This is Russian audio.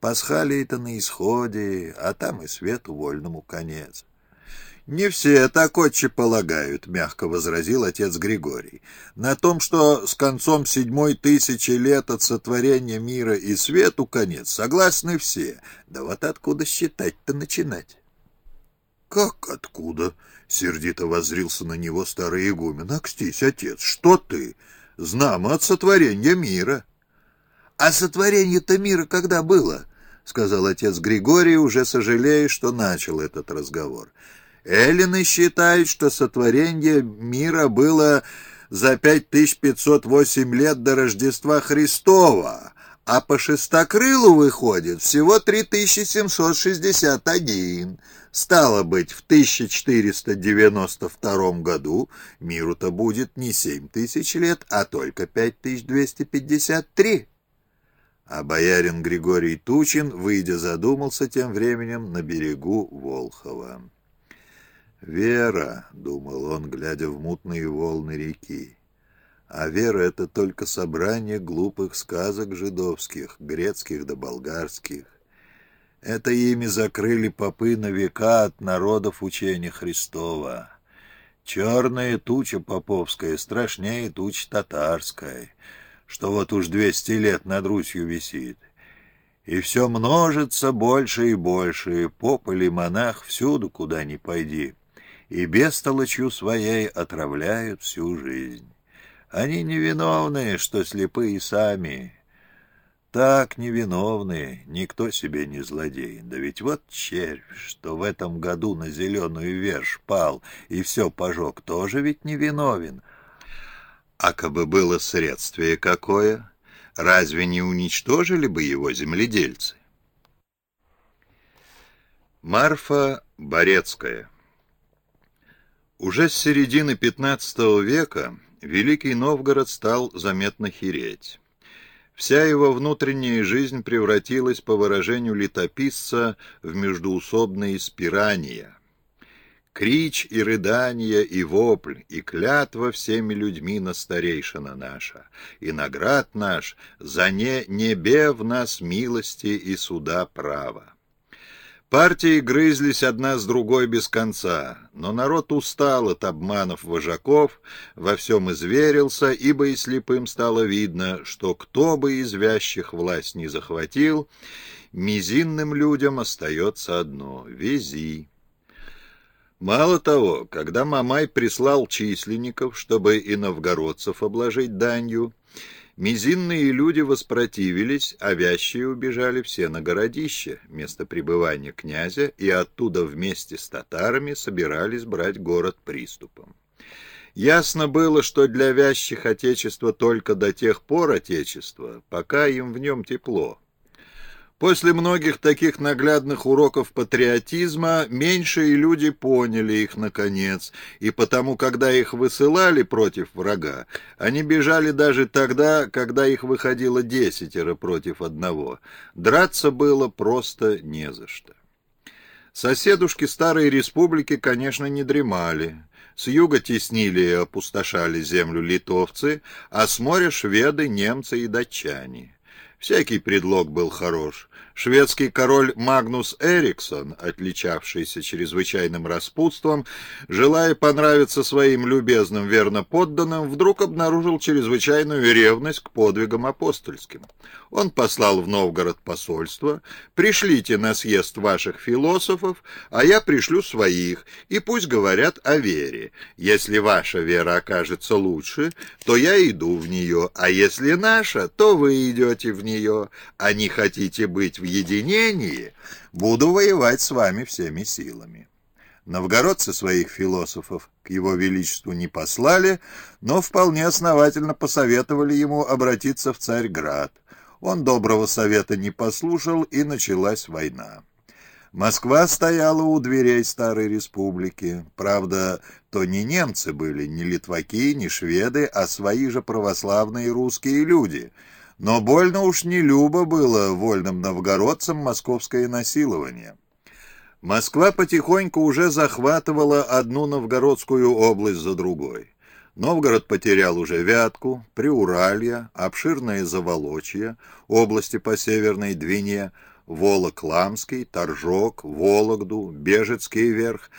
Пасхалий-то на исходе, а там и свету вольному конец. «Не все так отче полагают», — мягко возразил отец Григорий. «На том, что с концом седьмой тысячи лет от сотворения мира и свету конец, согласны все. Да вот откуда считать-то начинать?» «Как откуда?» — сердито воззрился на него старый игумен. «Акстись, отец, что ты? Знамо от сотворения мира». «А сотворение-то мира когда было?» — сказал отец Григорий, уже сожалея, что начал этот разговор. Эллины считают, что сотворение мира было за 5508 лет до Рождества Христова, а по шестокрылу выходит всего 3761. Стало быть, в 1492 году миру-то будет не 7000 лет, а только 5253. А боярин Григорий Тучин, выйдя, задумался тем временем на берегу Волхова. «Вера», — думал он, глядя в мутные волны реки, а вера — это только собрание глупых сказок жидовских, грецких да болгарских. Это ими закрыли попы на века от народов учения Христова. Черная туча поповская страшнее тучи татарской, что вот уж двести лет над Русью висит. И все множится больше и больше, поп или монах всюду, куда ни пойди и бестолочью своей отравляют всю жизнь. Они невиновные, что слепые сами. Так невиновные, никто себе не злодей. Да ведь вот червь, что в этом году на зеленую верш пал и все пожег, тоже ведь невиновен. А кабы было средствие какое, разве не уничтожили бы его земледельцы? Марфа Борецкая уже с середины XV века Великий Новгород стал заметно хереть. Вся его внутренняя жизнь превратилась, по выражению летописца, в междуусобные спирания. Крич и рыдание, и вопль, и клятва всеми людьми на старейшина наша, и наград наш за не небе в нас милости и суда права. Партии грызлись одна с другой без конца, но народ устал от обманов вожаков, во всем изверился, ибо и слепым стало видно, что кто бы из вящих власть не захватил, мизинным людям остается одно — вези. Мало того, когда Мамай прислал численников, чтобы и новгородцев обложить данью, Мизинные люди воспротивились, а вящие убежали все на городище, место пребывания князя, и оттуда вместе с татарами собирались брать город приступом. Ясно было, что для вящих отечество только до тех пор отечество, пока им в нем тепло. После многих таких наглядных уроков патриотизма меньшие люди поняли их наконец, и потому, когда их высылали против врага, они бежали даже тогда, когда их выходило десятеро против одного. Драться было просто не за что. Соседушки Старой Республики, конечно, не дремали. С юга теснили и опустошали землю литовцы, а с моря шведы, немцы и датчане. Всякий предлог был хорош. Шведский король Магнус Эриксон, отличавшийся чрезвычайным распутством, желая понравиться своим любезным верноподданным, вдруг обнаружил чрезвычайную ревность к подвигам апостольским. Он послал в Новгород посольство «Пришлите на съезд ваших философов, а я пришлю своих, и пусть говорят о вере. Если ваша вера окажется лучше, то я иду в нее, а если наша, то вы идете в нее, а не хотите быть в единении, буду воевать с вами всеми силами. Новгородцы своих философов к его величеству не послали, но вполне основательно посоветовали ему обратиться в Царьград. Он доброго совета не послушал, и началась война. Москва стояла у дверей Старой Республики. Правда, то не немцы были, не литваки, не шведы, а свои же православные русские люди — но больно уж не любо было вольным новгородцам московское насилование. Москва потихоньку уже захватывала одну новгородскую область за другой. Новгород потерял уже Вятку, Приуралье, обширное Заволочье, области по Северной Двине, Волок-Ламский, Торжок, Вологду, Бежецкий верх,